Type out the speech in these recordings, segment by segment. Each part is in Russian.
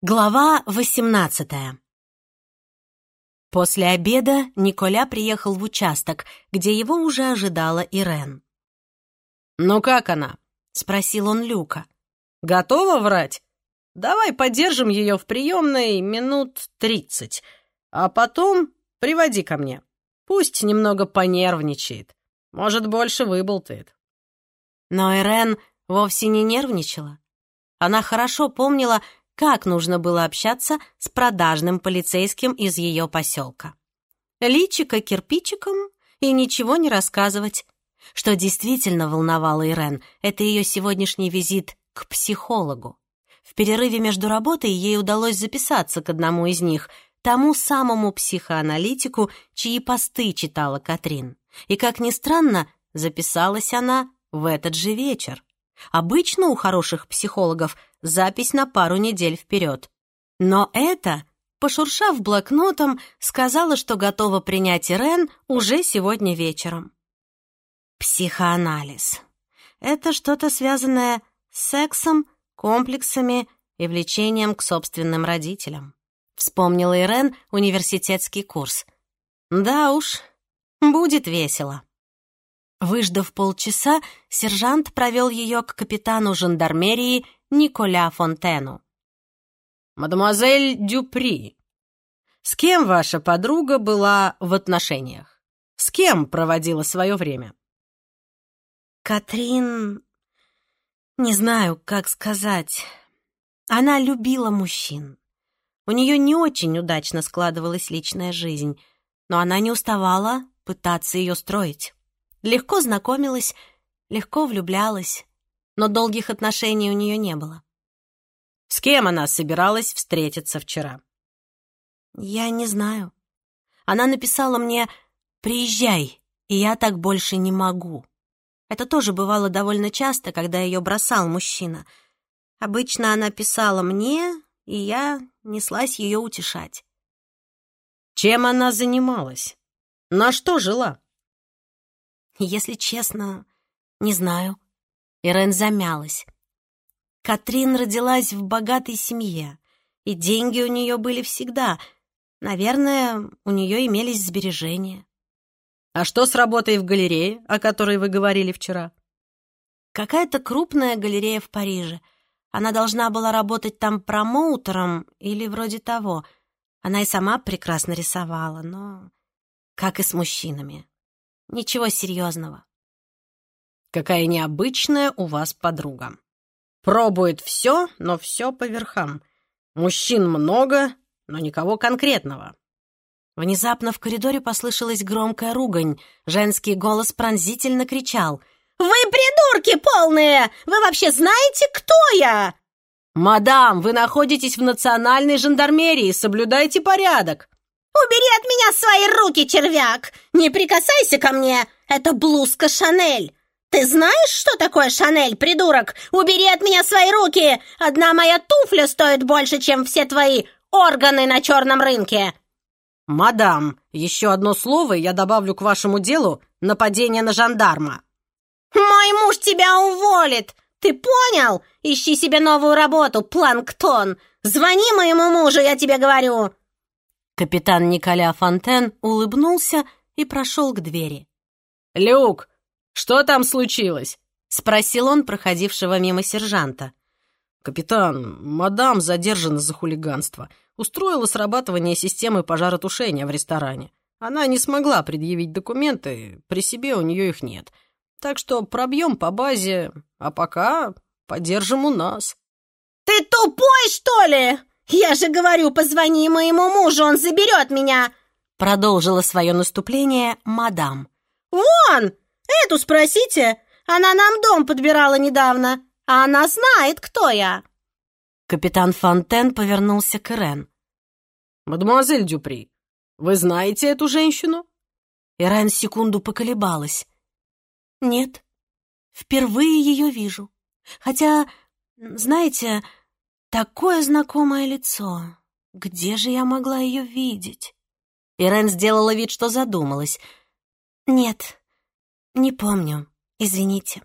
Глава 18 После обеда Николя приехал в участок, где его уже ожидала Ирен. «Ну как она?» — спросил он Люка. «Готова врать? Давай подержим ее в приемной минут тридцать, а потом приводи ко мне. Пусть немного понервничает. Может, больше выболтает». Но Ирен вовсе не нервничала. Она хорошо помнила, как нужно было общаться с продажным полицейским из ее поселка. Личика кирпичиком и ничего не рассказывать. Что действительно волновало Ирен, это ее сегодняшний визит к психологу. В перерыве между работой ей удалось записаться к одному из них, тому самому психоаналитику, чьи посты читала Катрин. И, как ни странно, записалась она в этот же вечер. Обычно у хороших психологов запись на пару недель вперед. Но это, пошуршав блокнотом, сказала, что готова принять Ирен уже сегодня вечером. Психоанализ. Это что-то связанное с сексом, комплексами и влечением к собственным родителям. Вспомнила Ирен университетский курс. Да уж, будет весело. Выждав полчаса, сержант провел ее к капитану жандармерии Николя Фонтену. «Мадемуазель Дюпри, с кем ваша подруга была в отношениях? С кем проводила свое время?» «Катрин... Не знаю, как сказать. Она любила мужчин. У нее не очень удачно складывалась личная жизнь, но она не уставала пытаться ее строить. Легко знакомилась, легко влюблялась, но долгих отношений у нее не было. С кем она собиралась встретиться вчера? Я не знаю. Она написала мне «Приезжай, и я так больше не могу». Это тоже бывало довольно часто, когда ее бросал мужчина. Обычно она писала мне, и я неслась ее утешать. Чем она занималась? На что жила? Если честно, не знаю. Ирен замялась. Катрин родилась в богатой семье, и деньги у нее были всегда. Наверное, у нее имелись сбережения. А что с работой в галерее, о которой вы говорили вчера? Какая-то крупная галерея в Париже. Она должна была работать там промоутером или вроде того. Она и сама прекрасно рисовала, но... Как и с мужчинами. Ничего серьезного. Какая необычная у вас подруга. Пробует все, но все по верхам. Мужчин много, но никого конкретного. Внезапно в коридоре послышалась громкая ругань. Женский голос пронзительно кричал. «Вы придурки полные! Вы вообще знаете, кто я?» «Мадам, вы находитесь в национальной жандармерии, соблюдайте порядок!» «Убери от меня свои руки, червяк! Не прикасайся ко мне! Это блузка Шанель! Ты знаешь, что такое Шанель, придурок? Убери от меня свои руки! Одна моя туфля стоит больше, чем все твои органы на черном рынке!» «Мадам, еще одно слово, я добавлю к вашему делу нападение на жандарма». «Мой муж тебя уволит! Ты понял? Ищи себе новую работу, планктон! Звони моему мужу, я тебе говорю!» Капитан Николя Фонтен улыбнулся и прошел к двери. «Люк, что там случилось?» — спросил он проходившего мимо сержанта. «Капитан, мадам задержана за хулиганство. Устроила срабатывание системы пожаротушения в ресторане. Она не смогла предъявить документы, при себе у нее их нет. Так что пробьем по базе, а пока подержим у нас». «Ты тупой, что ли?» «Я же говорю, позвони моему мужу, он заберет меня!» Продолжила свое наступление мадам. «Вон! Эту спросите! Она нам дом подбирала недавно, а она знает, кто я!» Капитан Фонтен повернулся к Ирен. «Мадемуазель Дюпри, вы знаете эту женщину?» Ирен секунду поколебалась. «Нет, впервые ее вижу. Хотя, знаете, Такое знакомое лицо. Где же я могла ее видеть? Ирен сделала вид, что задумалась. Нет, не помню. Извините.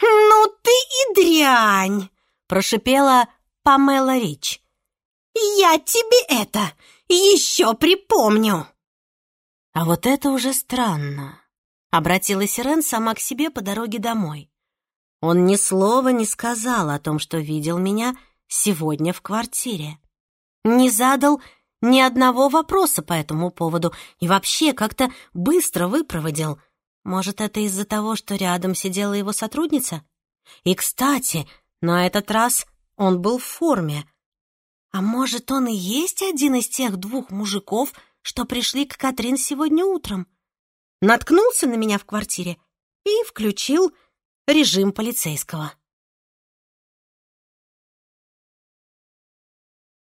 «Ну ты и дрянь!» — прошипела Памела Рич. Я тебе это еще припомню!» А вот это уже странно. Обратилась Ирен сама к себе по дороге домой. Он ни слова не сказал о том, что видел меня сегодня в квартире. Не задал ни одного вопроса по этому поводу и вообще как-то быстро выпроводил. Может, это из-за того, что рядом сидела его сотрудница? И, кстати, на этот раз он был в форме. А может, он и есть один из тех двух мужиков, что пришли к Катрин сегодня утром? Наткнулся на меня в квартире и включил режим полицейского.